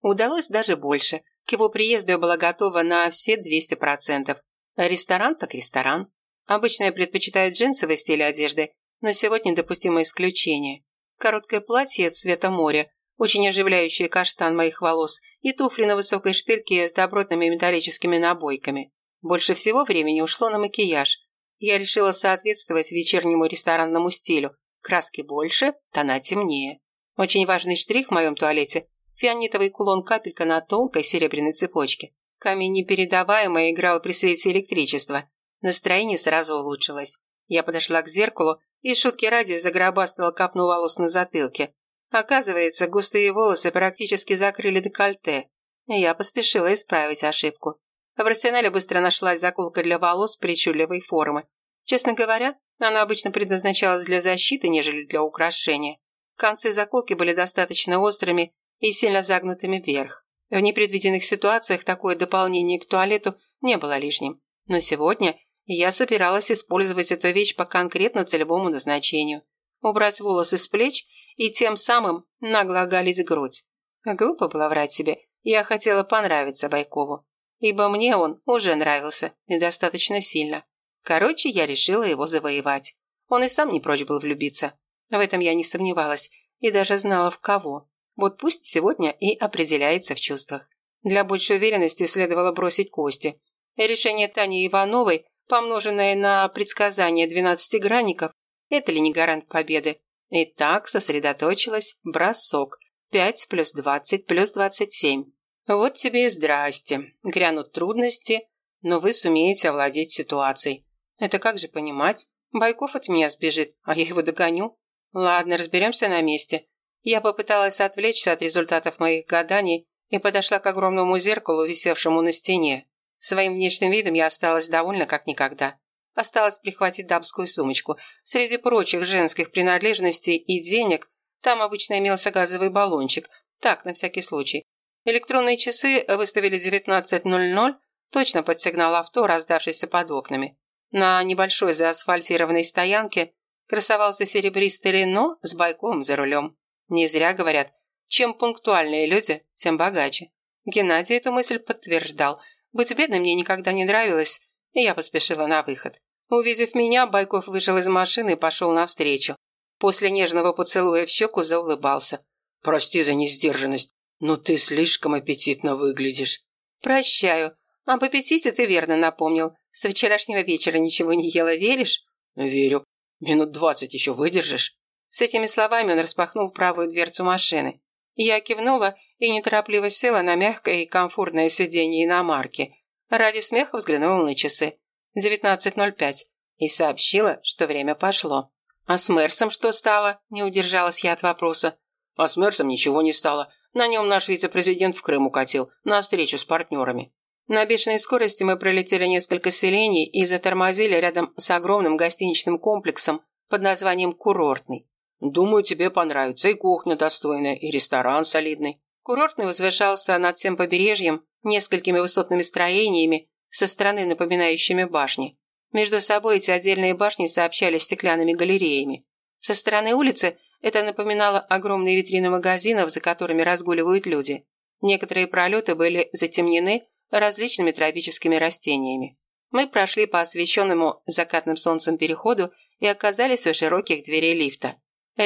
Удалось даже больше. К его приезду я была готова на все 200%. Ресторан так ресторан. Обычно я предпочитаю джинсовый стиль одежды, но сегодня допустимо исключение. Короткое платье цвета моря, очень оживляющее каштан моих волос, и туфли на высокой шпильке с добротными металлическими набойками. Больше всего времени ушло на макияж. Я решила соответствовать вечернему ресторанному стилю. Краски больше, тона темнее. Очень важный штрих в моем туалете – фианитовый кулон-капелька на тонкой серебряной цепочке. Камень непередаваемо играл при свете электричества. Настроение сразу улучшилось. Я подошла к зеркалу и, шутки ради, загробастала капну волос на затылке. Оказывается, густые волосы практически закрыли декольте. Я поспешила исправить ошибку. В арсенале быстро нашлась заколка для волос причудливой формы. Честно говоря, она обычно предназначалась для защиты, нежели для украшения. Концы заколки были достаточно острыми и сильно загнутыми вверх. В непредвиденных ситуациях такое дополнение к туалету не было лишним. Но сегодня я собиралась использовать эту вещь по конкретно целевому назначению. Убрать волосы с плеч и тем самым нагло оголить грудь. Глупо было врать себе. Я хотела понравиться Байкову. Ибо мне он уже нравился, и достаточно сильно. Короче, я решила его завоевать. Он и сам не прочь был влюбиться. В этом я не сомневалась и даже знала в кого. Вот пусть сегодня и определяется в чувствах. Для большей уверенности следовало бросить кости. Решение Тани Ивановой помноженное на предсказание двенадцатигранников, это ли не гарант победы? Итак, сосредоточилась, бросок. Пять плюс двадцать плюс двадцать семь. Вот тебе и здрасте. Грянут трудности, но вы сумеете овладеть ситуацией. Это как же понимать? Байков от меня сбежит, а я его догоню. Ладно, разберемся на месте. Я попыталась отвлечься от результатов моих гаданий и подошла к огромному зеркалу, висевшему на стене. Своим внешним видом я осталась довольна как никогда. Осталось прихватить дамскую сумочку. Среди прочих женских принадлежностей и денег там обычно имелся газовый баллончик. Так, на всякий случай. Электронные часы выставили 19.00, точно под сигнал авто, раздавшийся под окнами. На небольшой заасфальтированной стоянке красовался серебристый Рено с байком за рулем. Не зря говорят, чем пунктуальные люди, тем богаче. Геннадий эту мысль подтверждал – быть бедной мне никогда не нравилось, и я поспешила на выход. Увидев меня, Байков вышел из машины и пошел навстречу. После нежного поцелуя в щеку заулыбался. «Прости за несдержанность, но ты слишком аппетитно выглядишь». «Прощаю. Об аппетите ты верно напомнил. С вчерашнего вечера ничего не ела, веришь?» «Верю. Минут двадцать еще выдержишь?» С этими словами он распахнул правую дверцу машины. Я кивнула и неторопливо села на мягкое и комфортное сиденье иномарки. Ради смеха взглянула на часы. 19.05. И сообщила, что время пошло. «А с Мерсом что стало?» – не удержалась я от вопроса. «А с Мерсом ничего не стало. На нем наш вице-президент в Крым укатил, на встречу с партнерами». На бешеной скорости мы пролетели несколько селений и затормозили рядом с огромным гостиничным комплексом под названием «Курортный». Думаю, тебе понравится и кухня достойная, и ресторан солидный. Курортный возвышался над всем побережьем несколькими высотными строениями, со стороны напоминающими башни. Между собой эти отдельные башни сообщались стеклянными галереями. Со стороны улицы это напоминало огромные витрины магазинов, за которыми разгуливают люди. Некоторые пролеты были затемнены различными тропическими растениями. Мы прошли по освещенному закатным солнцем переходу и оказались у широких дверей лифта.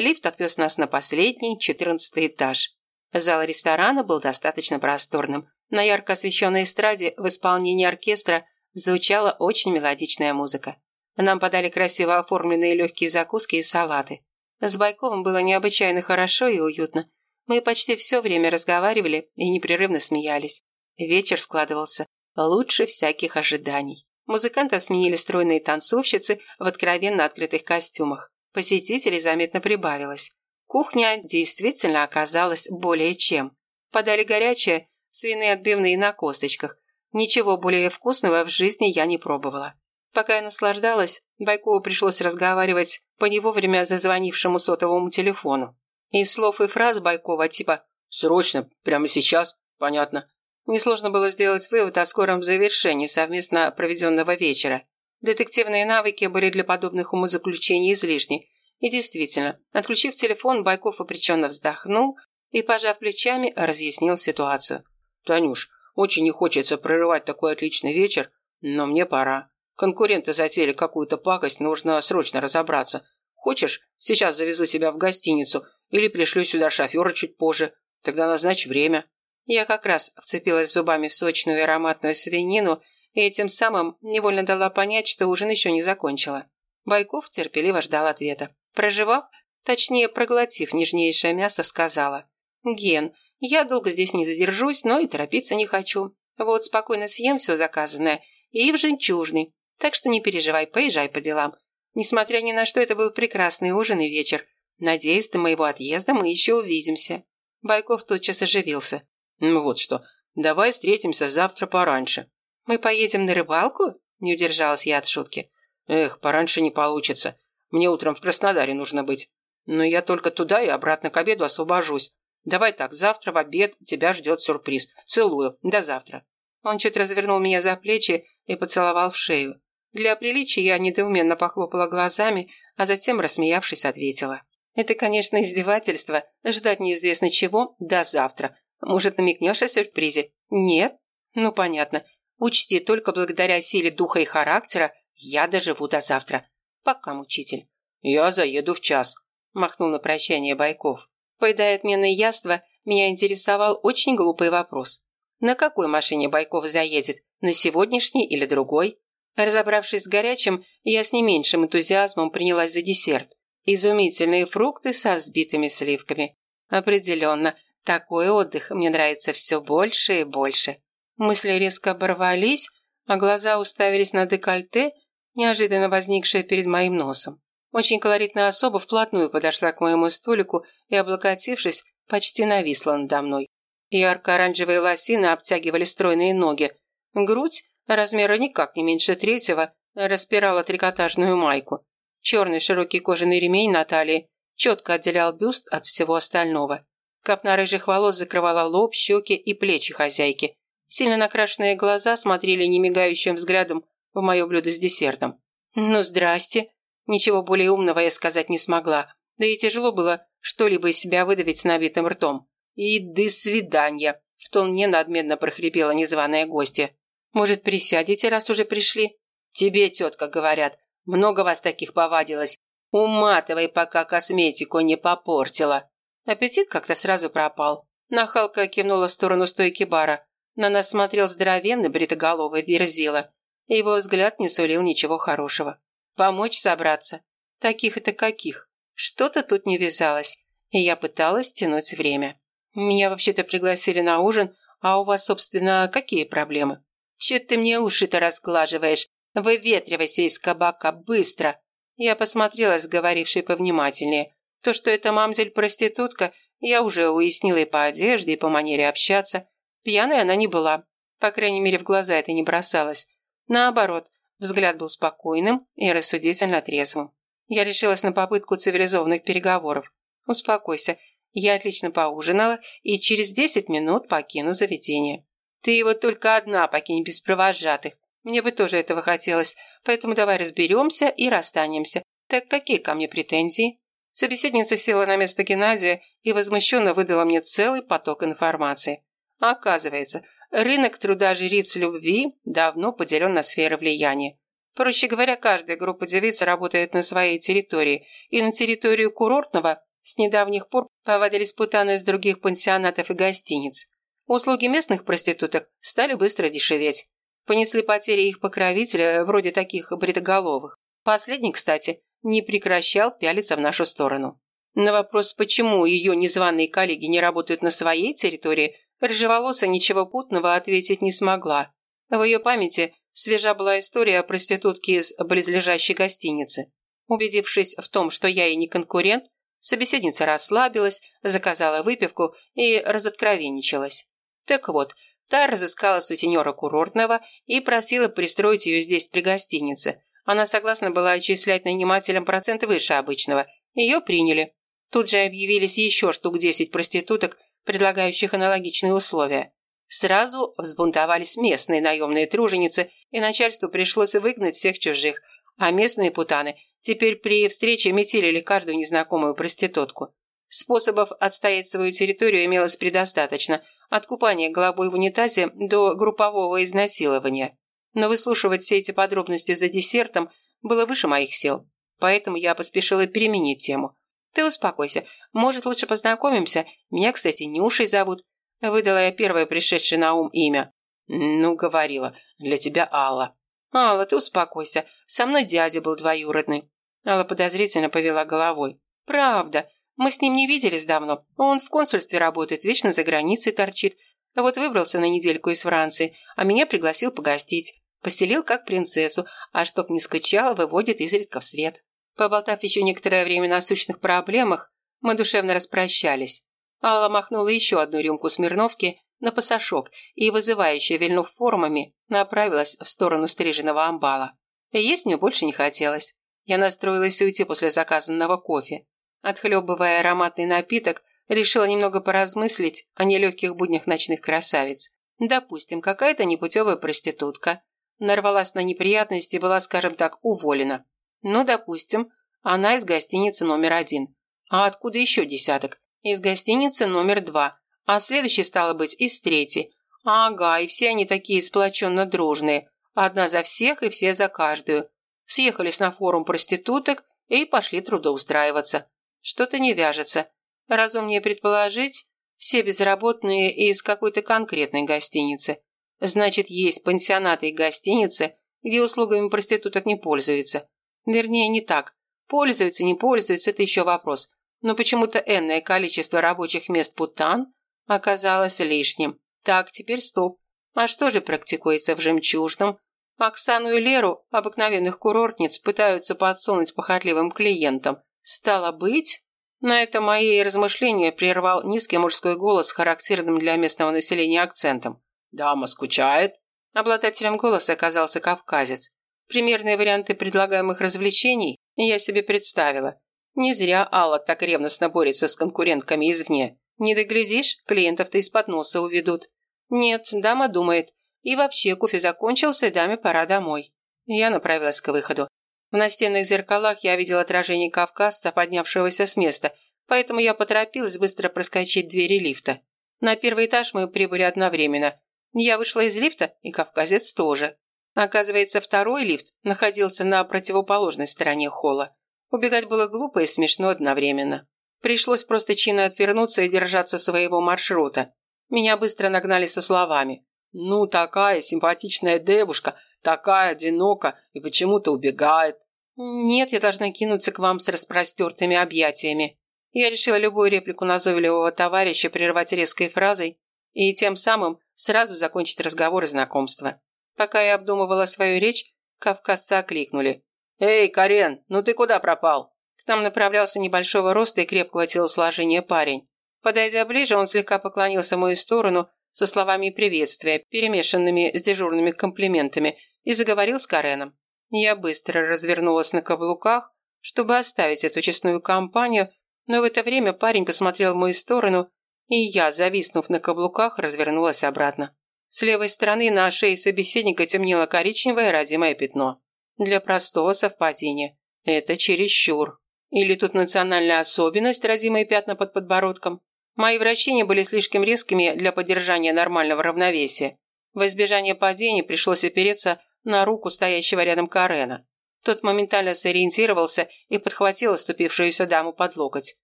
Лифт отвез нас на последний, четырнадцатый этаж. Зал ресторана был достаточно просторным. На ярко освещенной эстраде в исполнении оркестра звучала очень мелодичная музыка. Нам подали красиво оформленные легкие закуски и салаты. С Байковым было необычайно хорошо и уютно. Мы почти все время разговаривали и непрерывно смеялись. Вечер складывался лучше всяких ожиданий. Музыкантов сменили стройные танцовщицы в откровенно открытых костюмах. Посетителей заметно прибавилось. Кухня действительно оказалась более чем. Подали горячее, свиные отбивные на косточках. Ничего более вкусного в жизни я не пробовала. Пока я наслаждалась, Байкову пришлось разговаривать по не вовремя зазвонившему сотовому телефону. Из слов и фраз Байкова типа «срочно, прямо сейчас», понятно, несложно было сделать вывод о скором завершении совместно проведенного вечера. Детективные навыки были для подобных умозаключений излишни. И действительно, отключив телефон, Байков опреченно вздохнул и, пожав плечами, разъяснил ситуацию. «Танюш, очень не хочется прерывать такой отличный вечер, но мне пора. Конкуренты затеяли какую-то пакость, нужно срочно разобраться. Хочешь, сейчас завезу тебя в гостиницу или пришлю сюда шофера чуть позже. Тогда назначь время». Я как раз вцепилась зубами в сочную и ароматную свинину и этим самым невольно дала понять, что ужин еще не закончила. Байков терпеливо ждал ответа. Проживав, точнее проглотив нежнейшее мясо, сказала. «Ген, я долго здесь не задержусь, но и торопиться не хочу. Вот спокойно съем все заказанное и в жемчужный. Так что не переживай, поезжай по делам. Несмотря ни на что, это был прекрасный ужин и вечер. Надеюсь, до моего отъезда мы еще увидимся». Байков тотчас оживился. «Ну вот что, давай встретимся завтра пораньше». «Мы поедем на рыбалку?» – не удержалась я от шутки. «Эх, пораньше не получится. Мне утром в Краснодаре нужно быть. Но я только туда и обратно к обеду освобожусь. Давай так, завтра в обед тебя ждет сюрприз. Целую. До завтра». Он чуть развернул меня за плечи и поцеловал в шею. Для приличия я недоуменно похлопала глазами, а затем, рассмеявшись, ответила. «Это, конечно, издевательство. Ждать неизвестно чего до завтра. Может, намекнешь о сюрпризе? Нет? Ну, понятно. Учти, только благодаря силе духа и характера я доживу до завтра. Пока, мучитель». «Я заеду в час», – махнул на прощание Байков. Поедая отменное яство, меня интересовал очень глупый вопрос. На какой машине Байков заедет? На сегодняшний или другой? Разобравшись с горячим, я с не меньшим энтузиазмом принялась за десерт. Изумительные фрукты со взбитыми сливками. Определенно, такой отдых мне нравится все больше и больше. Мысли резко оборвались, а глаза уставились на декольте, неожиданно возникшее перед моим носом. Очень колоритная особа вплотную подошла к моему столику и, облокотившись, почти нависла надо мной. Ярко-оранжевые лосины обтягивали стройные ноги. Грудь, размера никак не меньше третьего, распирала трикотажную майку. Черный широкий кожаный ремень на талии четко отделял бюст от всего остального. Копна рыжих волос закрывала лоб, щеки и плечи хозяйки. Сильно накрашенные глаза смотрели немигающим взглядом в мое блюдо с десертом. «Ну, здрасте!» Ничего более умного я сказать не смогла. Да и тяжело было что-либо из себя выдавить с набитым ртом. «И до свидания!» – в тон мне надменно прохрипела незваная гостья. «Может, присядете, раз уже пришли?» «Тебе, тетка, говорят, много вас таких повадилось. Уматывай, пока косметику не попортила». Аппетит как-то сразу пропал. Нахалка кивнула в сторону стойки бара. На нас смотрел здоровенный бритоголовый верзила. Его взгляд не сулил ничего хорошего. Помочь собраться? Таких это каких? Что-то тут не вязалось, и я пыталась тянуть время. Меня вообще-то пригласили на ужин, а у вас, собственно, какие проблемы? Че ты мне уши-то разглаживаешь? Выветривайся из кабака быстро. Я посмотрела с говорившей повнимательнее. То, что эта мамзель-проститутка, я уже уяснила и по одежде, и по манере общаться. Пьяной она не была. По крайней мере, в глаза это не бросалось. Наоборот, взгляд был спокойным и рассудительно трезвым. Я решилась на попытку цивилизованных переговоров. «Успокойся, я отлично поужинала и через десять минут покину заведение». «Ты его только одна покинь без провожатых. Мне бы тоже этого хотелось, поэтому давай разберемся и расстанемся. Так какие ко мне претензии?» Собеседница села на место Геннадия и возмущенно выдала мне целый поток информации. Оказывается, рынок труда жриц любви давно поделен на сферы влияния. Проще говоря, каждая группа девиц работает на своей территории, и на территорию курортного с недавних пор повадились путаны из других пансионатов и гостиниц. Услуги местных проституток стали быстро дешеветь. Понесли потери их покровителя, вроде таких бритоголовых. Последний, кстати, не прекращал пялиться в нашу сторону. На вопрос, почему ее незваные коллеги не работают на своей территории, Рыжеволоса ничего путного ответить не смогла. В ее памяти свежа была история о проститутке из близлежащей гостиницы. Убедившись в том, что я ей не конкурент, собеседница расслабилась, заказала выпивку и разоткровенничалась. Так вот, та разыскала сутенера курортного и просила пристроить ее здесь при гостинице, она согласна была отчислять нанимателям процент выше обычного. Ее приняли. Тут же объявились еще штук 10 проституток, предлагающих аналогичные условия. Сразу взбунтовались местные наемные труженицы, и начальству пришлось выгнать всех чужих, а местные путаны теперь при встрече метелили каждую незнакомую проститутку. Способов отстоять свою территорию имелось предостаточно, от купания головой в унитазе до группового изнасилования. Но выслушивать все эти подробности за десертом было выше моих сил, поэтому я поспешила переменить тему. «Ты успокойся. Может, лучше познакомимся? Меня, кстати, Нюшей зовут». Выдала я первое пришедшее на ум имя. «Ну, говорила, для тебя Алла». «Алла, ты успокойся. Со мной дядя был двоюродный». Алла подозрительно повела головой. «Правда. Мы с ним не виделись давно. Он в консульстве работает, вечно за границей торчит. Вот выбрался на недельку из Франции, а меня пригласил погостить. Поселил как принцессу, а чтоб не скучала, выводит изредка в свет». Поболтав еще некоторое время на сущных проблемах, мы душевно распрощались. Алла махнула еще одну рюмку Смирновки на пасашок и, вызывающе вильнув формами, направилась в сторону стриженного амбала. Есть мне больше не хотелось. Я настроилась уйти после заказанного кофе. Отхлебывая ароматный напиток, решила немного поразмыслить о нелегких буднях ночных красавиц. Допустим, какая-то непутевая проститутка. Нарвалась на неприятности и была, скажем так, уволена. Ну, допустим, она из гостиницы номер один. А откуда еще десяток? Из гостиницы номер два. А следующий, стало быть, из третьей. Ага, и все они такие сплоченно дружные. Одна за всех и все за каждую. Съехались на форум проституток и пошли трудоустраиваться. Что-то не вяжется. Разумнее предположить, все безработные из какой-то конкретной гостиницы. Значит, есть пансионаты и гостиницы, где услугами проституток не пользуются. Вернее, не так. Пользуются, не пользуются – это еще вопрос. Но почему-то энное количество рабочих мест Путан оказалось лишним. Так, теперь стоп. А что же практикуется в «Жемчужном»? Оксану и Леру, обыкновенных курортниц, пытаются подсунуть похотливым клиентам. Стало быть... На это мои размышления прервал низкий мужской голос с характерным для местного населения акцентом. «Дама скучает?» Обладателем голоса оказался кавказец. Примерные варианты предлагаемых развлечений я себе представила. Не зря Алла так ревностно борется с конкурентками извне. Не доглядишь, клиентов-то из-под носа уведут. Нет, дама думает. И вообще, кофе закончился, даме пора домой. Я направилась к выходу. В настенных зеркалах я видела отражение кавказца, поднявшегося с места, поэтому я поторопилась быстро проскочить двери лифта. На первый этаж мы прибыли одновременно. Я вышла из лифта, и кавказец тоже. Оказывается, второй лифт находился на противоположной стороне холла. Убегать было глупо и смешно одновременно. Пришлось просто чинно отвернуться и держаться своего маршрута. Меня быстро нагнали со словами. «Ну, такая симпатичная девушка, такая одинока и почему-то убегает». «Нет, я должна кинуться к вам с распростертыми объятиями». Я решила любую реплику назойливого товарища прервать резкой фразой и тем самым сразу закончить разговор и знакомство. Пока я обдумывала свою речь, кавказцы окликнули. «Эй, Карен, ну ты куда пропал?» К нам направлялся небольшого роста и крепкого телосложения парень. Подойдя ближе, он слегка поклонился в мою сторону со словами приветствия, перемешанными с дежурными комплиментами, и заговорил с Кареном. Я быстро развернулась на каблуках, чтобы оставить эту честную компанию, но в это время парень посмотрел в мою сторону, и я, зависнув на каблуках, развернулась обратно. С левой стороны на шее собеседника темнело коричневое родимое пятно. Для простого совпадения. Это чересчур. Или тут национальная особенность, родимые пятна под подбородком. Мои вращения были слишком резкими для поддержания нормального равновесия. В избежание падения пришлось опереться на руку стоящего рядом Карена. Тот моментально сориентировался и подхватил оступившуюся даму под локоть.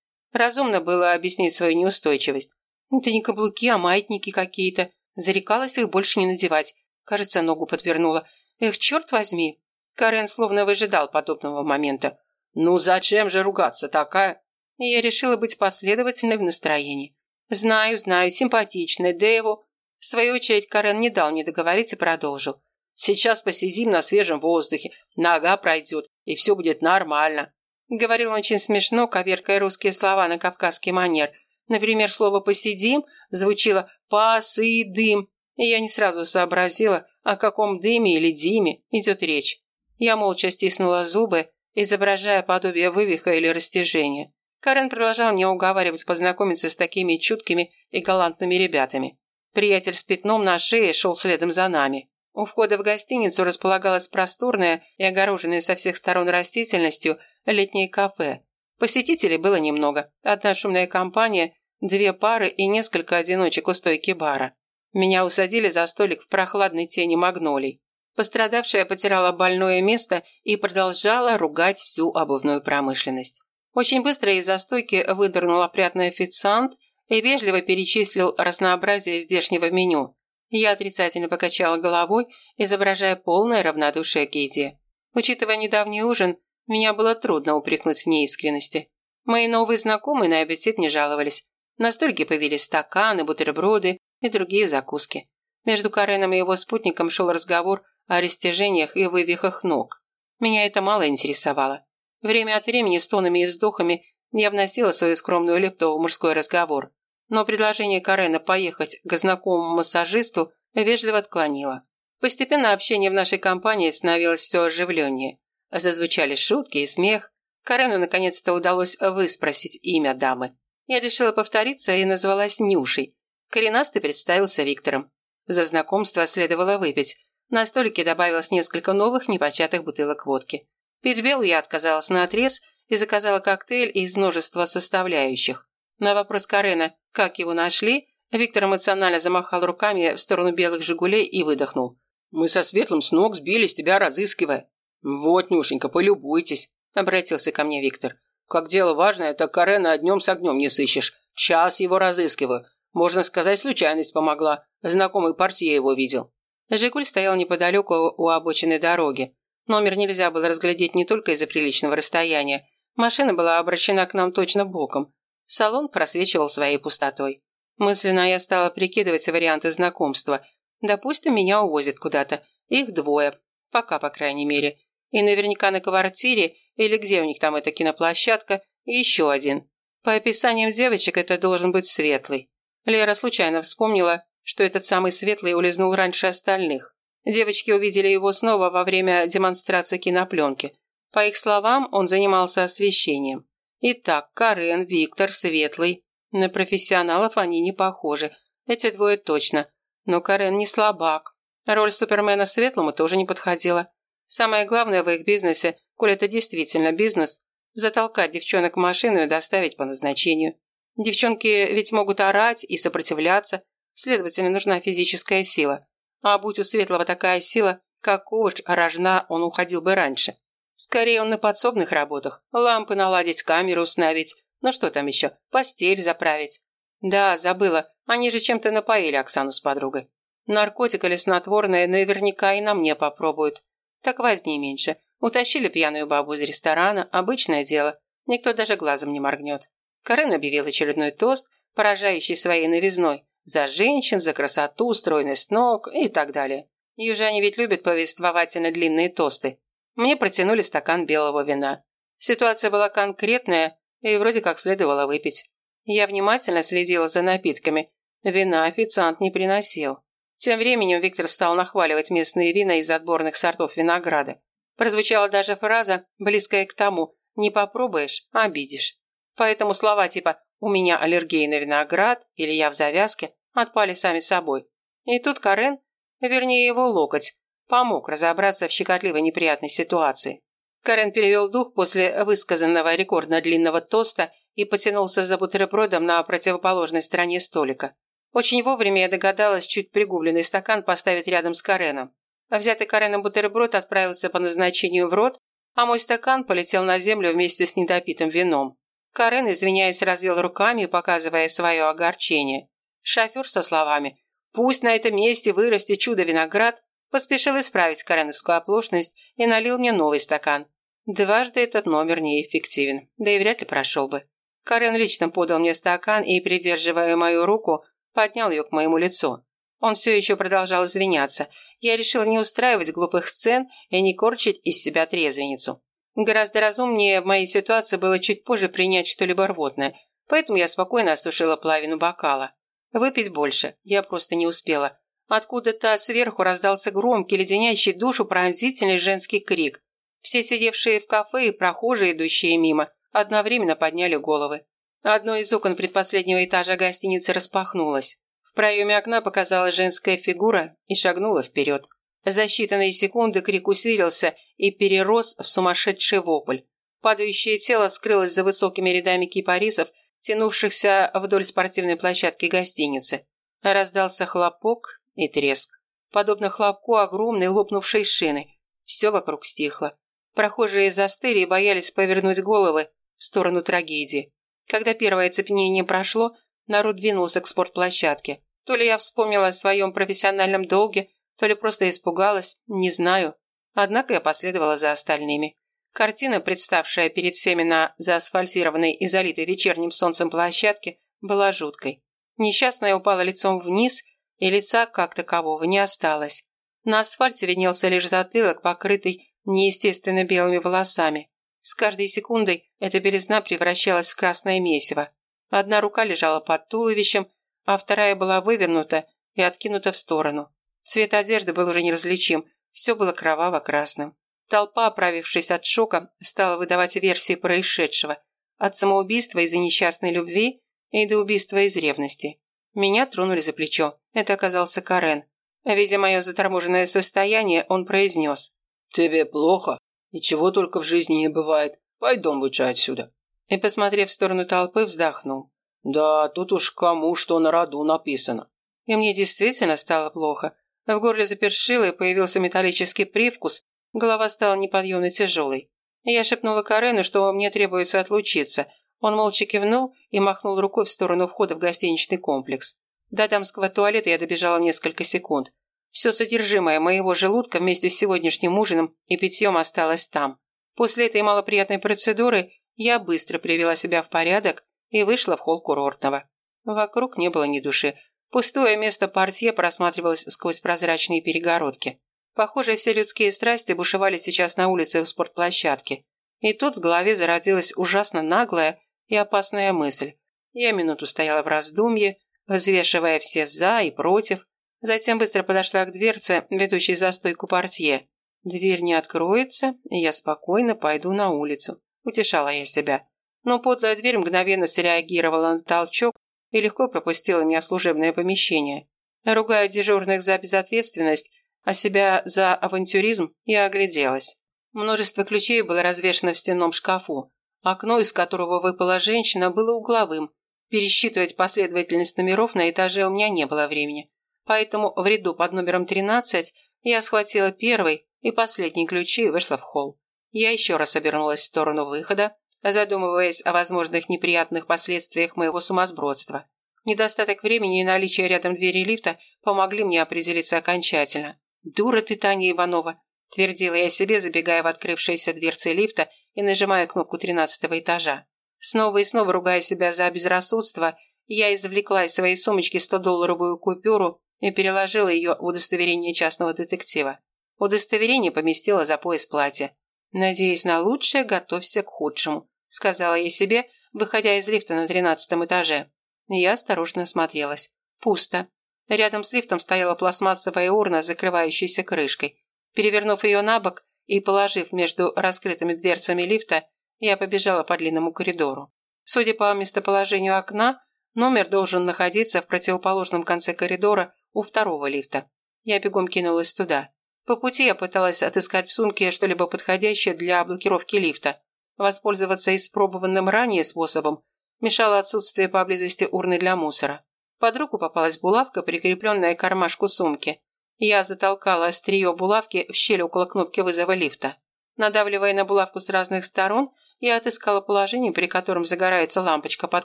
Разумно было объяснить свою неустойчивость. «Это не каблуки, а маятники какие-то. Зарекалась их больше не надевать. Кажется, ногу подвернула. Эх, черт возьми!» Карен словно выжидал подобного момента. «Ну зачем же ругаться такая?» и я решила быть последовательной в настроении. «Знаю, знаю, симпатичная, Дэву». В свою очередь Карен не дал мне договорить и продолжил. «Сейчас посидим на свежем воздухе, нога пройдет, и все будет нормально». Говорил он очень смешно, коверкая русские слова на кавказский манер. Например, слово «посидим» звучило «посыдым», и я не сразу сообразила, о каком дыме или диме идет речь. Я молча стиснула зубы, изображая подобие вывиха или растяжения. Карен продолжал меня уговаривать познакомиться с такими чуткими и галантными ребятами. Приятель с пятном на шее шел следом за нами. У входа в гостиницу располагалось просторное и огороженное со всех сторон растительностью летнее кафе. Посетителей было немного. Одна шумная компания, две пары и несколько одиночек у стойки бара. Меня усадили за столик в прохладной тени магнолий. Пострадавшая потирала больное место и продолжала ругать всю обувную промышленность. Очень быстро из-за стойки выдернул опрятный официант и вежливо перечислил разнообразие здешнего меню. Я отрицательно покачала головой, изображая полное равнодушие к еде. Учитывая недавний ужин, меня было трудно упрекнуть в неискренности. Мои новые знакомые на аппетит не жаловались. На столике появились стаканы, бутерброды и другие закуски. Между Кареном и его спутником шел разговор о растяжениях и вывихах ног. Меня это мало интересовало. Время от времени стонами и вздохами я вносила свою скромную лепту в мужской разговор, но предложение Карена поехать к знакомому массажисту вежливо отклонила. Постепенно общение в нашей компании становилось все оживленнее. Зазвучали шутки и смех. Карену наконец-то удалось выспросить имя дамы. Я решила повториться и назвалась Нюшей. Коренастый представился Виктором. За знакомство следовало выпить. На столике добавилось несколько новых непочатых бутылок водки. Пить белую я отказалась на отрез и заказала коктейль из множества составляющих. На вопрос Карена, как его нашли, Виктор эмоционально замахал руками в сторону белых «Жигулей» и выдохнул. «Мы со Светлым с ног сбились, тебя разыскивая». «Вот, Нюшенька, полюбуйтесь», – обратился ко мне Виктор. «Как дело важное, так Карена днем с огнем не сыщешь. Час его разыскиваю. Можно сказать, случайность помогла. Знакомый партия его видел». «Жигуль» стоял неподалеку у обочины дороги. Номер нельзя было разглядеть не только из-за приличного расстояния. Машина была обращена к нам точно боком. Салон просвечивал своей пустотой. Мысленно я стала прикидывать варианты знакомства. Допустим, меня увозят куда-то. Их двое. Пока, по крайней мере. И наверняка на квартире, или где у них там эта киноплощадка, еще один. По описаниям девочек, это должен быть светлый. Лера случайно вспомнила, что этот самый светлый улизнул раньше остальных. Девочки увидели его снова во время демонстрации кинопленки. По их словам, он занимался освещением. Итак, Карен, Виктор, Светлый. На профессионалов они не похожи. Эти двое точно. Но Карен не слабак. Роль Супермена Светлому тоже не подходила. Самое главное в их бизнесе, коль это действительно бизнес, затолкать девчонок в машину и доставить по назначению. Девчонки ведь могут орать и сопротивляться, следовательно, нужна физическая сила. А будь у Светлого такая сила, как уж рожна, он уходил бы раньше. Скорее он на подсобных работах. Лампы наладить, камеру установить. Ну что там еще? Постель заправить. Да, забыла. Они же чем-то напоили Оксану с подругой. Наркотик или снотворное наверняка и на мне попробуют. Так возни меньше. Утащили пьяную бабу из ресторана. Обычное дело. Никто даже глазом не моргнет. Карен объявил очередной тост, поражающий своей новизной. За женщин, за красоту, стройность ног и так далее. Южане ведь любят повествовательно длинные тосты. Мне протянули стакан белого вина. Ситуация была конкретная, и вроде как следовало выпить. Я внимательно следила за напитками. Вина официант не приносил. Тем временем Виктор стал нахваливать местные вина из отборных сортов винограда. Прозвучала даже фраза, близкая к тому «не попробуешь – обидишь». Поэтому слова типа «у меня аллергия на виноград» или «я в завязке» отпали сами собой. И тут Карен, вернее его локоть, помог разобраться в щекотливой неприятной ситуации. Карен перевел дух после высказанного рекордно длинного тоста и потянулся за бутербродом на противоположной стороне столика. Очень вовремя я догадалась чуть пригубленный стакан поставить рядом с Кареном. Взятый Кареном бутерброд отправился по назначению в рот, а мой стакан полетел на землю вместе с недопитым вином. Карен, извиняясь, развел руками, показывая свое огорчение. Шофер со словами «Пусть на этом месте вырастет чудо-виноград» поспешил исправить кареновскую оплошность и налил мне новый стакан. Дважды этот номер неэффективен, да и вряд ли прошел бы. Карен лично подал мне стакан и, придерживая мою руку, поднял ее к моему лицу. Он все еще продолжал извиняться. Я решил не устраивать глупых сцен и не корчить из себя трезвенницу. Гораздо разумнее в моей ситуации было чуть позже принять что-либо рвотное, поэтому я спокойно осушила половину бокала. Выпить больше я просто не успела. Откуда-то сверху раздался громкий, леденящий душу пронзительный женский крик. Все сидевшие в кафе и прохожие, идущие мимо, одновременно подняли головы. Одно из окон предпоследнего этажа гостиницы распахнулось. В проеме окна показалась женская фигура и шагнула вперед. За считанные секунды крик усилился и перерос в сумасшедший вопль. Падающее тело скрылось за высокими рядами кипарисов, тянувшихся вдоль спортивной площадки гостиницы. Раздался хлопок и треск. Подобно хлопку огромной лопнувшей шины. Все вокруг стихло. Прохожие застыли и боялись повернуть головы в сторону трагедии. Когда первое оцепенение прошло, народ двинулся к спортплощадке. То ли я вспомнила о своем профессиональном долге, то ли просто испугалась, не знаю. Однако я последовала за остальными. Картина, представшая перед всеми на заасфальтированной и залитой вечерним солнцем площадке, была жуткой. Несчастная упала лицом вниз, и лица как такового не осталось. На асфальте виднелся лишь затылок, покрытый неестественно белыми волосами. С каждой секундой эта белизна превращалась в красное месиво. Одна рука лежала под туловищем, а вторая была вывернута и откинута в сторону. Цвет одежды был уже неразличим, все было кроваво-красным. Толпа, оправившись от шока, стала выдавать версии происшедшего. От самоубийства из-за несчастной любви и до убийства из ревности. Меня тронули за плечо. Это оказался Карен. Видя мое заторможенное состояние, он произнес. «Тебе плохо? Ничего только в жизни не бывает. Пойдем лучше отсюда». И, посмотрев в сторону толпы, вздохнул. «Да, тут уж кому что на роду написано». И мне действительно стало плохо. В горле запершило и появился металлический привкус, голова стала неподъемно тяжелой. Я шепнула Карену, что мне требуется отлучиться. Он молча кивнул и махнул рукой в сторону входа в гостиничный комплекс. До дамского туалета я добежала в несколько секунд. Все содержимое моего желудка вместе с сегодняшним ужином и питьем осталось там. После этой малоприятной процедуры я быстро привела себя в порядок и вышла в холл курортного. Вокруг не было ни души. Пустое место портье просматривалось сквозь прозрачные перегородки. Похоже, все людские страсти бушевали сейчас на улице у спортплощадки. И тут в голове зародилась ужасно наглая и опасная мысль. Я минуту стояла в раздумье, взвешивая все «за» и «против», Затем быстро подошла к дверце, ведущей за стойку портье. Дверь не откроется, и я спокойно пойду на улицу. Утешала я себя. Но подлая дверь мгновенно среагировала на толчок и легко пропустила меня в служебное помещение. Ругая дежурных за безответственность, а себя за авантюризм, я огляделась. Множество ключей было развешано в стенном шкафу. Окно, из которого выпала женщина, было угловым. Пересчитывать последовательность номеров на этаже у меня не было времени поэтому в ряду под номером 13 я схватила первый и последний ключи и вышла в холл. Я еще раз обернулась в сторону выхода, задумываясь о возможных неприятных последствиях моего сумасбродства. Недостаток времени и наличие рядом двери лифта помогли мне определиться окончательно. «Дура ты, Таня Иванова!» – твердила я себе, забегая в открывшиеся дверцы лифта и нажимая кнопку тринадцатого этажа. Снова и снова ругая себя за безрассудство, я извлекла из своей сумочки 100-долларовую купюру и переложила ее в удостоверение частного детектива. Удостоверение поместила за пояс платья. «Надеясь на лучшее, готовься к худшему», – сказала я себе, выходя из лифта на тринадцатом этаже. Я осторожно осмотрелась. Пусто. Рядом с лифтом стояла пластмассовая урна с закрывающейся крышкой. Перевернув ее на бок и положив между раскрытыми дверцами лифта, я побежала по длинному коридору. Судя по местоположению окна, номер должен находиться в противоположном конце коридора у второго лифта. Я бегом кинулась туда. По пути я пыталась отыскать в сумке что-либо подходящее для блокировки лифта. Воспользоваться испробованным ранее способом мешало отсутствие поблизости урны для мусора. Под руку попалась булавка, прикрепленная к кармашку сумки. Я затолкала острие булавки в щель около кнопки вызова лифта. Надавливая на булавку с разных сторон, я отыскала положение, при котором загорается лампочка под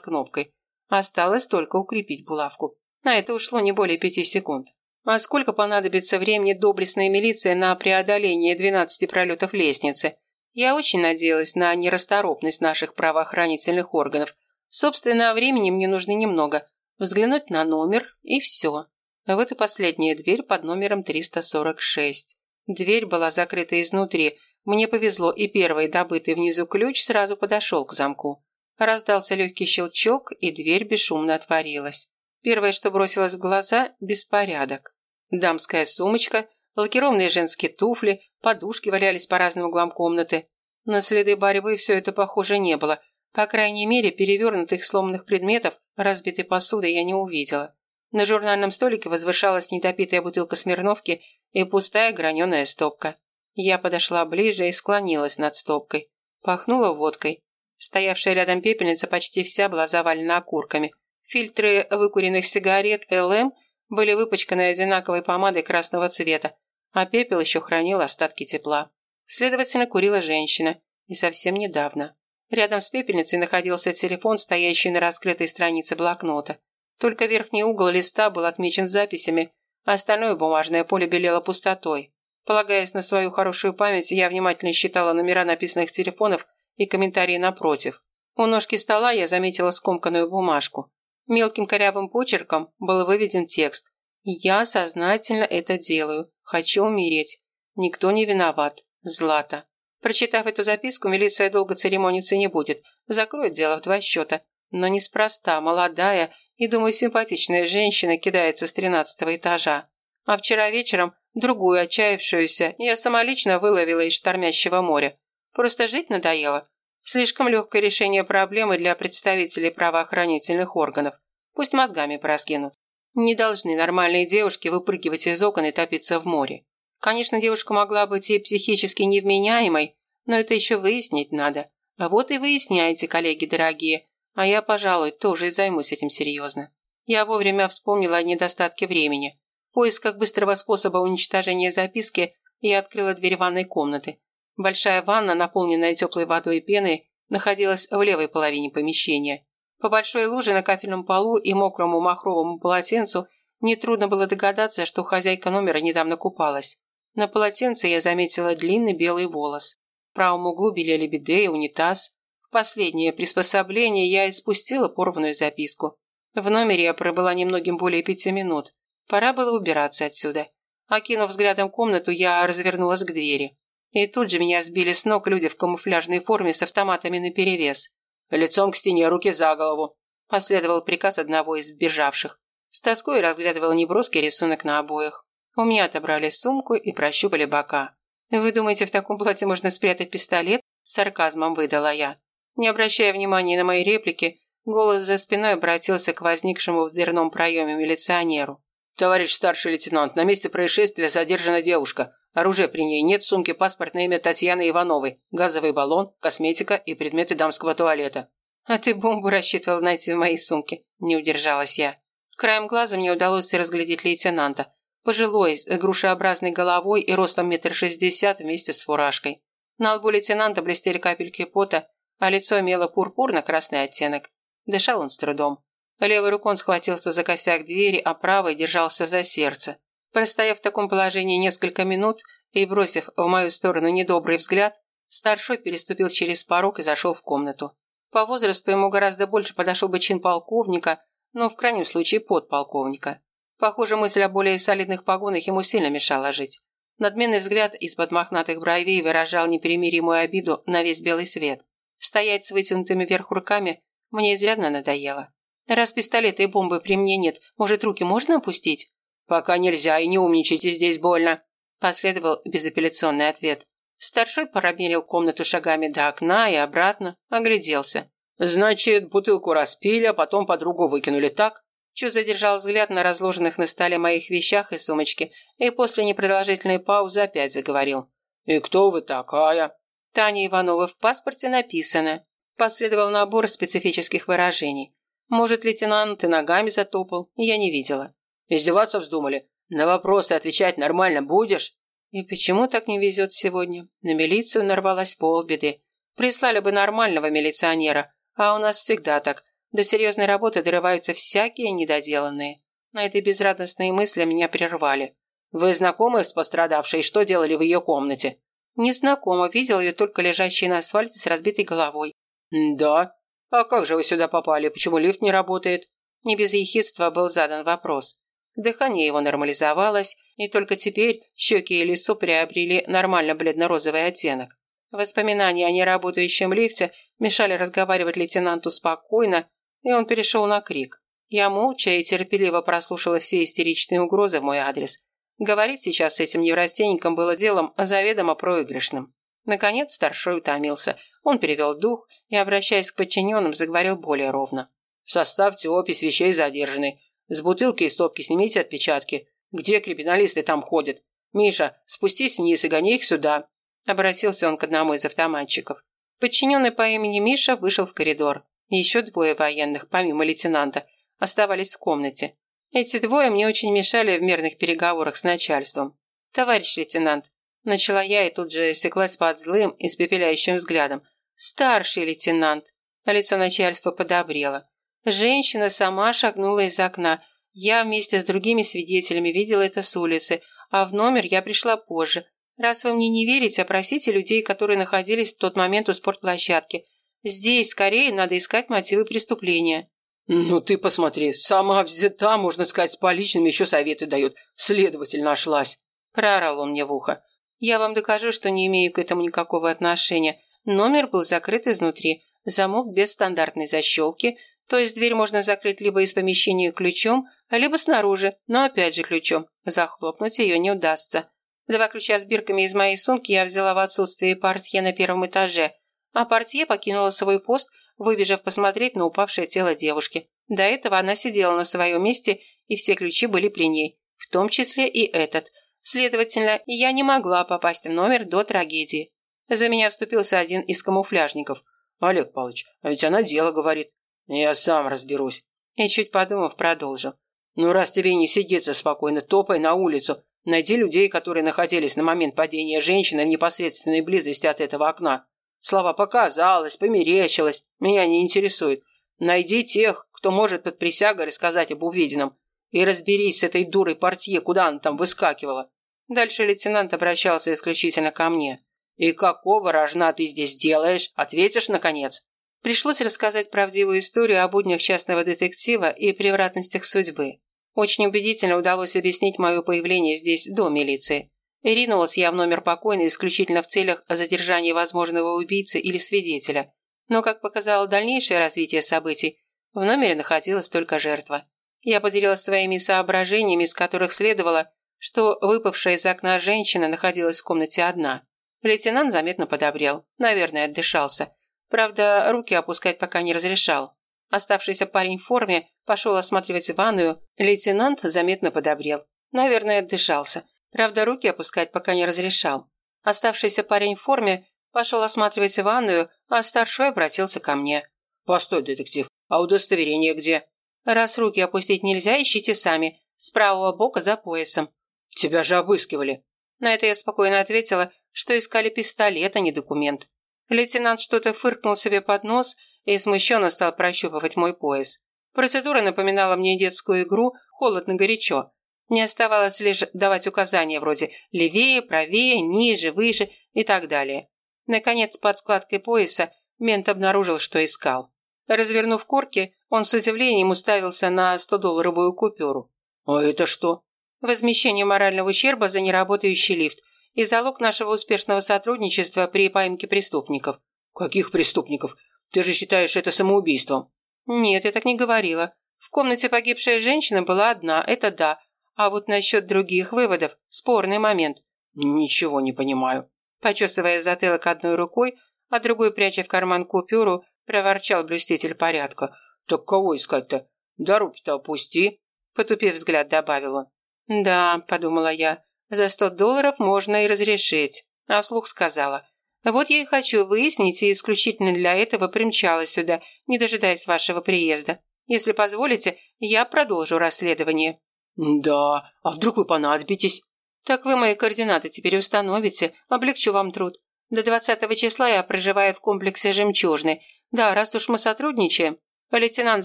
кнопкой. Осталось только укрепить булавку. На это ушло не более пяти секунд. А сколько понадобится времени доблестной милиции на преодоление 12 пролетов лестницы? Я очень надеялась на нерасторопность наших правоохранительных органов. Собственно, времени мне нужно немного. Взглянуть на номер и все. Вот и последняя дверь под номером 346. Дверь была закрыта изнутри. Мне повезло, и первый добытый внизу ключ сразу подошел к замку. Раздался легкий щелчок, и дверь бесшумно отворилась. Первое, что бросилось в глаза – беспорядок. Дамская сумочка, лакированные женские туфли, подушки валялись по разным углам комнаты. На следы борьбы все это похоже не было. По крайней мере, перевернутых сломанных предметов, разбитой посуды я не увидела. На журнальном столике возвышалась недопитая бутылка Смирновки и пустая граненая стопка. Я подошла ближе и склонилась над стопкой. Пахнуло водкой. Стоявшая рядом пепельница почти вся была завалена окурками. Фильтры выкуренных сигарет ЛМ были выпачканы одинаковой помадой красного цвета, а пепел еще хранил остатки тепла. Следовательно, курила женщина. И совсем недавно. Рядом с пепельницей находился телефон, стоящий на раскрытой странице блокнота. Только верхний угол листа был отмечен записями, а остальное бумажное поле белело пустотой. Полагаясь на свою хорошую память, я внимательно считала номера написанных телефонов и комментарии напротив. У ножки стола я заметила скомканную бумажку. Мелким корявым почерком был выведен текст. «Я сознательно это делаю. Хочу умереть. Никто не виноват. Злата». Прочитав эту записку, милиция долго церемониться не будет. Закроет дело в два счета. Но неспроста молодая и, думаю, симпатичная женщина кидается с тринадцатого этажа. А вчера вечером другую отчаявшуюся я сама лично выловила из штормящего моря. Просто жить надоело. Слишком легкое решение проблемы для представителей правоохранительных органов. Пусть мозгами проскинут. Не должны нормальные девушки выпрыгивать из окон и топиться в море. Конечно, девушка могла быть и психически невменяемой, но это еще выяснить надо. А вот и выясняйте, коллеги дорогие. А я, пожалуй, тоже и займусь этим серьезно. Я вовремя вспомнила о недостатке времени. В поисках быстрого способа уничтожения записки я открыла дверь ванной комнаты. Большая ванна, наполненная теплой водой и пеной, находилась в левой половине помещения. По большой луже на кафельном полу и мокрому махровому полотенцу нетрудно было догадаться, что хозяйка номера недавно купалась. На полотенце я заметила длинный белый волос. В правом углу белели биде и унитаз. В последнее приспособление я испустила порванную записку. В номере я пробыла немногим более пяти минут. Пора было убираться отсюда. Окинув взглядом комнату, я развернулась к двери. И тут же меня сбили с ног люди в камуфляжной форме с автоматами наперевес. «Лицом к стене, руки за голову!» Последовал приказ одного из сбежавших. С тоской разглядывал неброский рисунок на обоях. У меня отобрали сумку и прощупали бока. «Вы думаете, в таком платье можно спрятать пистолет?» С сарказмом выдала я. Не обращая внимания на мои реплики, голос за спиной обратился к возникшему в дверном проеме милиционеру. «Товарищ старший лейтенант, на месте происшествия задержана девушка. Оружия при ней нет, в сумке паспорт на имя Татьяны Ивановой, газовый баллон, косметика и предметы дамского туалета». «А ты бомбу рассчитывал найти в моей сумке?» – не удержалась я. Краем глаза мне удалось разглядеть лейтенанта. Пожилой, с грушеобразной головой и ростом метр шестьдесят вместе с фуражкой. На лбу лейтенанта блестели капельки пота, а лицо имело пурпурно-красный оттенок. Дышал он с трудом. Левой рукой он схватился за косяк двери, а правой держался за сердце. Простояв в таком положении несколько минут и бросив в мою сторону недобрый взгляд, старшой переступил через порог и зашел в комнату. По возрасту ему гораздо больше подошел бы чин полковника, но в крайнем случае подполковника. Похоже, мысль о более солидных погонах ему сильно мешала жить. Надменный взгляд из-под мохнатых бровей выражал непримиримую обиду на весь белый свет. Стоять с вытянутыми вверх руками мне изрядно надоело. Раз пистолета и бомбы при мне нет, может, руки можно опустить? Пока нельзя, и не умничайте, здесь больно. Последовал безапелляционный ответ. Старшой промерил комнату шагами до окна и обратно, огляделся. «Значит, бутылку распили, а потом подругу выкинули, так?» Чу задержал взгляд на разложенных на столе моих вещах и сумочке, и после непродолжительной паузы опять заговорил. «И кто вы такая?» «Таня Иванова в паспорте написано». Последовал набор специфических выражений. Может, лейтенант и ногами затопал, я не видела. «Издеваться вздумали? На вопросы отвечать нормально будешь?» И почему так не везет сегодня? На милицию нарвалась полбеды. Прислали бы нормального милиционера, а у нас всегда так. До серьезной работы дорываются всякие недоделанные. На этой безрадостной мысли меня прервали. «Вы знакомы с пострадавшей? Что делали в ее комнате?» «Не знакома. Видел ее только лежащей на асфальте с разбитой головой». «Да? А как же вы сюда попали? Почему лифт не работает?» Не без ехидства был задан вопрос. Дыхание его нормализовалось, и только теперь щеки и лицо приобрели нормально бледно-розовый оттенок. Воспоминания о неработающем лифте мешали разговаривать лейтенанту спокойно, и он перешел на крик. Я молча и терпеливо прослушала все истеричные угрозы в мой адрес. Говорить сейчас с этим неврастенником было делом заведомо проигрышным. Наконец старшой утомился. Он перевел дух и, обращаясь к подчиненным, заговорил более ровно. «Составьте опись вещей задержанной. С бутылки и стопки снимите отпечатки. Где криминалисты там ходят? Миша, спустись вниз и гони их сюда». Обратился он к одному из автоматчиков. Подчиненный по имени Миша вышел в коридор. Еще двое военных, помимо лейтенанта, оставались в комнате. Эти двое мне очень мешали в мирных переговорах с начальством. «Товарищ лейтенант», – начала я и тут же осеклась под злым, испепеляющим взглядом. «Старший лейтенант». Лицо начальства подобрело. Женщина сама шагнула из окна. Я вместе с другими свидетелями видела это с улицы, а в номер я пришла позже. Раз вы мне не верите, опросите людей, которые находились в тот момент у спортплощадки. Здесь скорее надо искать мотивы преступления». «Ну ты посмотри, сама взята, можно сказать, с поличным еще советы дает. Следователь нашлась». Проорал он мне в ухо. «Я вам докажу, что не имею к этому никакого отношения. Номер был закрыт изнутри. Замок без стандартной защелки, то есть дверь можно закрыть либо из помещения ключом, либо снаружи, но опять же ключом. Захлопнуть ее не удастся. Два ключа с бирками из моей сумки я взяла в отсутствие портье на первом этаже, а портье покинула свой пост, выбежав посмотреть на упавшее тело девушки. До этого она сидела на своем месте, и все ключи были при ней, в том числе и этот. Следовательно, я не могла попасть в номер до трагедии. За меня вступился один из камуфляжников. «Олег Павлович, а ведь она дело говорит». «Я сам разберусь». И чуть подумав, продолжил. «Ну, раз тебе не сидится спокойно, топай на улицу. Найди людей, которые находились на момент падения женщины в непосредственной близости от этого окна. Слова «показалось», «померещилось» меня не интересует. Найди тех, кто может под присягой рассказать об увиденном. И разберись с этой дурой портье, куда она там выскакивала. Дальше лейтенант обращался исключительно ко мне. «И какого рожна ты здесь делаешь? Ответишь, наконец?» Пришлось рассказать правдивую историю о буднях частного детектива и превратностях судьбы. Очень убедительно удалось объяснить мое появление здесь до милиции. Ринулась я в номер покойной исключительно в целях задержания возможного убийцы или свидетеля. Но, как показало дальнейшее развитие событий, в номере находилась только жертва. Я поделилась своими соображениями, из которых следовало, что выпавшая из окна женщина находилась в комнате одна. Лейтенант заметно подобрел, наверное, отдышался. Правда, руки опускать пока не разрешал. Оставшийся парень в форме пошел осматривать ванную, лейтенант заметно подобрел. Наверное, отдышался. Правда, руки опускать пока не разрешал. Оставшийся парень в форме пошел осматривать ванную, а старшой обратился ко мне. «Постой, детектив, а удостоверение где?» «Раз руки опустить нельзя, ищите сами. С правого бока за поясом». «Тебя же обыскивали». На это я спокойно ответила, что искали пистолет, а не документ. Лейтенант что-то фыркнул себе под нос и смущенно стал прощупывать мой пояс. Процедура напоминала мне детскую игру «холодно-горячо». Не оставалось лишь давать указания вроде «левее», «правее», «ниже», «выше» и так далее. Наконец, под складкой пояса мент обнаружил, что искал. Развернув корки, он с удивлением уставился на 100-долларовую купюру. «А это что?» «Возмещение морального ущерба за неработающий лифт и залог нашего успешного сотрудничества при поимке преступников». «Каких преступников? Ты же считаешь это самоубийством?» «Нет, я так не говорила. В комнате погибшая женщина была одна, это да. А вот насчет других выводов – спорный момент». «Ничего не понимаю». Почесывая затылок одной рукой, а другой, пряча в карман купюру, проворчал блюститель порядка. «Так кого искать-то? Да руки-то опусти», – потупив взгляд, добавил он. «Да», – подумала я, – «за сто долларов можно и разрешить». А вслух сказала. «Вот я и хочу выяснить, и исключительно для этого примчалась сюда, не дожидаясь вашего приезда. Если позволите, я продолжу расследование». «Да, а вдруг вы понадобитесь?» «Так вы мои координаты теперь установите, облегчу вам труд. До 20 числа я проживаю в комплексе «Жемчужный». Да, раз уж мы сотрудничаем...» Лейтенант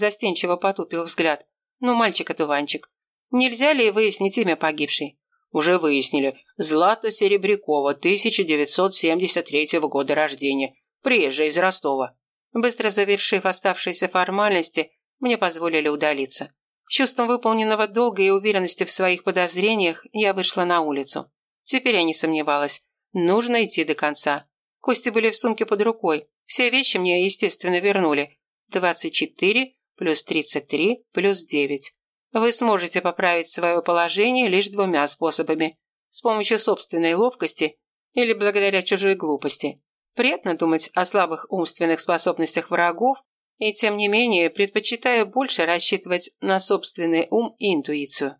застенчиво потупил взгляд. «Ну, мальчик-одуванчик, нельзя ли выяснить имя погибшей?» «Уже выяснили. Злата Серебрякова, 1973 года рождения. Приезжая из Ростова». Быстро завершив оставшиеся формальности, мне позволили удалиться чувством выполненного долга и уверенности в своих подозрениях я вышла на улицу. Теперь я не сомневалась. Нужно идти до конца. Кости были в сумке под рукой. Все вещи мне, естественно, вернули. 24 плюс 33 плюс 9. Вы сможете поправить свое положение лишь двумя способами. С помощью собственной ловкости или благодаря чужой глупости. Приятно думать о слабых умственных способностях врагов и тем не менее предпочитаю больше рассчитывать на собственный ум и интуицию.